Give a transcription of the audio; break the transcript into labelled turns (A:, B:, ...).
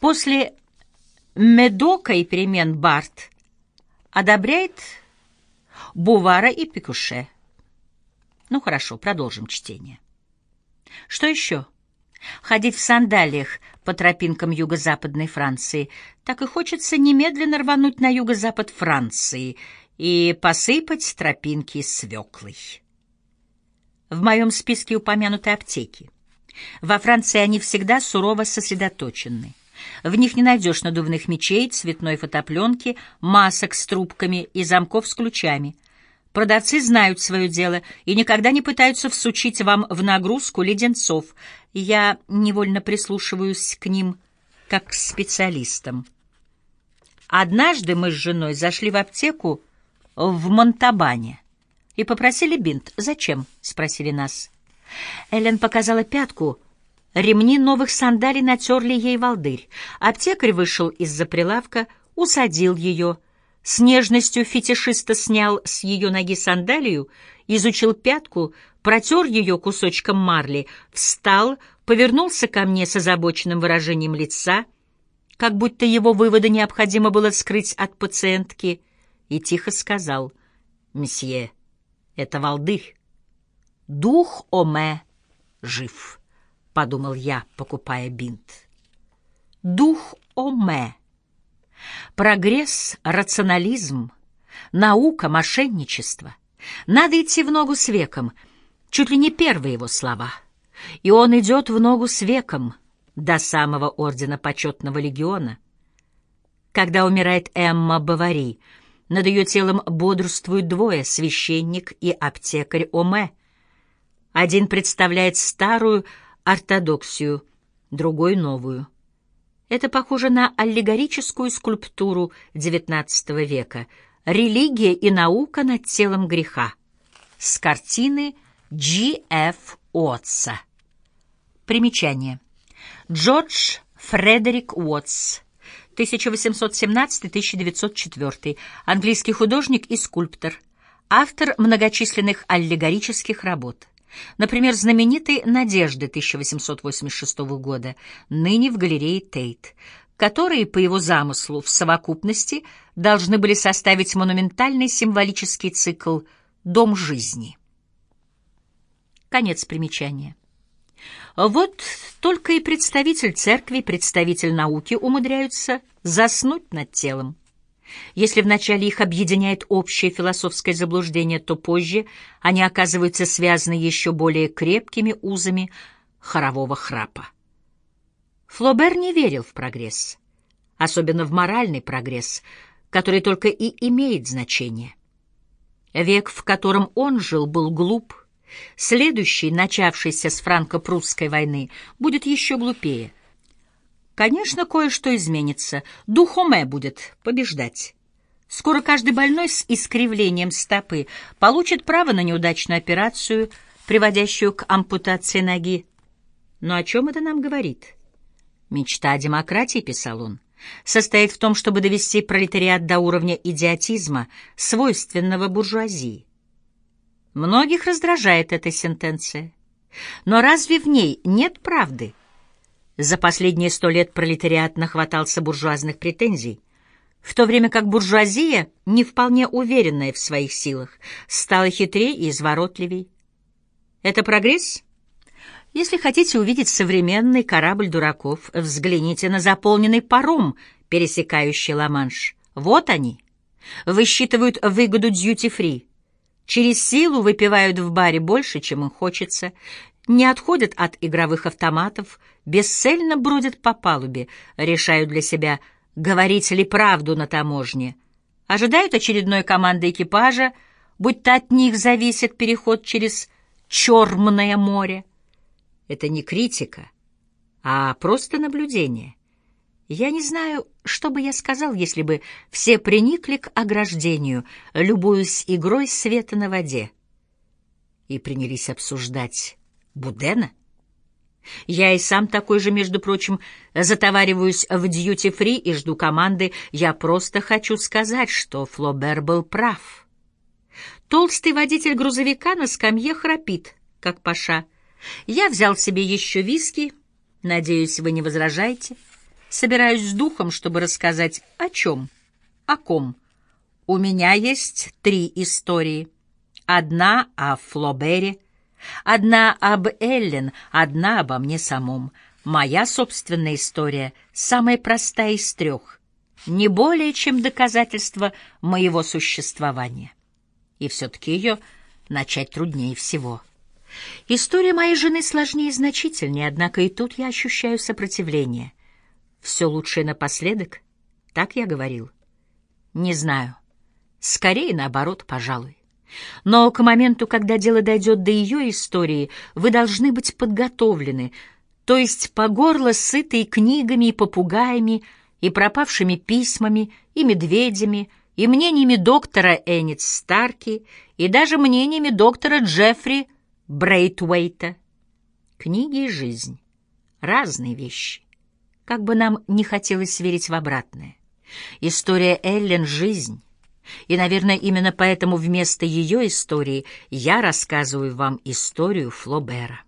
A: После Медока и перемен Барт одобряет Бувара и Пикуше. Ну хорошо, продолжим чтение. Что еще? Ходить в сандалиях по тропинкам юго-западной Франции. Так и хочется немедленно рвануть на юго-запад Франции и посыпать тропинки свеклой. В моем списке упомянуты аптеки. Во Франции они всегда сурово сосредоточены. В них не найдешь надувных мечей, цветной фотопленки, масок с трубками и замков с ключами. Продавцы знают свое дело и никогда не пытаются всучить вам в нагрузку леденцов. Я невольно прислушиваюсь к ним как к специалистам. Однажды мы с женой зашли в аптеку в Монтабане и попросили бинт. «Зачем?» — спросили нас. Эллен показала пятку. Ремни новых сандалий натерли ей волдырь. Аптекарь вышел из-за прилавка, усадил ее, с нежностью фетишиста снял с ее ноги сандалию, изучил пятку, протер ее кусочком марли, встал, повернулся ко мне с озабоченным выражением лица, как будто его выводы необходимо было скрыть от пациентки, и тихо сказал, «Месье, это волдырь. Дух Оме жив, — подумал я, покупая бинт. Дух Оме. Прогресс, рационализм, наука, мошенничество. Надо идти в ногу с веком, чуть ли не первые его слова. И он идет в ногу с веком до самого ордена почетного легиона. Когда умирает Эмма Бавари — над ее телом бодрствуют двое — священник и аптекарь Оме. Один представляет старую ортодоксию, другой — новую. Это похоже на аллегорическую скульптуру XIX века «Религия и наука над телом греха» с картины G. Ф. Уотса. Примечание. Джордж Фредерик Уотс 1817-1904, английский художник и скульптор, автор многочисленных аллегорических работ. Например, знаменитой «Надежды» 1886 года, ныне в галерее Тейт, которые, по его замыслу, в совокупности должны были составить монументальный символический цикл «Дом жизни». Конец примечания. Вот только и представитель церкви, представитель науки умудряются заснуть над телом. Если вначале их объединяет общее философское заблуждение, то позже они оказываются связаны еще более крепкими узами хорового храпа. Флобер не верил в прогресс, особенно в моральный прогресс, который только и имеет значение. Век, в котором он жил, был глуп, Следующий, начавшийся с франко-прусской войны, будет еще глупее. Конечно, кое-что изменится. Духоме будет побеждать. Скоро каждый больной с искривлением стопы получит право на неудачную операцию, приводящую к ампутации ноги. Но о чем это нам говорит? Мечта о демократии, писал он, состоит в том, чтобы довести пролетариат до уровня идиотизма, свойственного буржуазии. Многих раздражает эта сентенция. Но разве в ней нет правды? За последние сто лет пролетариат нахватался буржуазных претензий, в то время как буржуазия, не вполне уверенная в своих силах, стала хитрее и изворотливей. Это прогресс? Если хотите увидеть современный корабль дураков, взгляните на заполненный паром, пересекающий Ла-Манш. Вот они. Высчитывают выгоду дьюти-фри через силу выпивают в баре больше, чем им хочется, не отходят от игровых автоматов, бесцельно бродят по палубе, решают для себя, говорить ли правду на таможне, ожидают очередной команды экипажа, будь то от них зависит переход через Чормное море. Это не критика, а просто наблюдение. Я не знаю, что бы я сказал, если бы все приникли к ограждению, любуясь игрой света на воде, и принялись обсуждать Будена. Я и сам такой же, между прочим, затовариваюсь в дьюти-фри и жду команды. Я просто хочу сказать, что Флобер был прав. Толстый водитель грузовика на скамье храпит, как паша. Я взял себе еще виски. Надеюсь, вы не возражаете. — собираюсь с духом, чтобы рассказать о чем, о ком. У меня есть три истории. Одна о Флобере, одна об Эллен, одна обо мне самом. Моя собственная история самая простая из трех, не более чем доказательство моего существования. И все-таки ее начать труднее всего. История моей жены сложнее и значительнее, однако и тут я ощущаю сопротивление. Все лучшее напоследок, так я говорил. Не знаю. Скорее, наоборот, пожалуй. Но к моменту, когда дело дойдет до ее истории, вы должны быть подготовлены, то есть по горло сытые книгами и попугаями, и пропавшими письмами, и медведями, и мнениями доктора Эннет Старки, и даже мнениями доктора Джеффри Брейтвейта. Книги и жизнь — разные вещи. Как бы нам не хотелось верить в обратное. История Эллен — жизнь. И, наверное, именно поэтому вместо ее истории я рассказываю вам историю Флобера.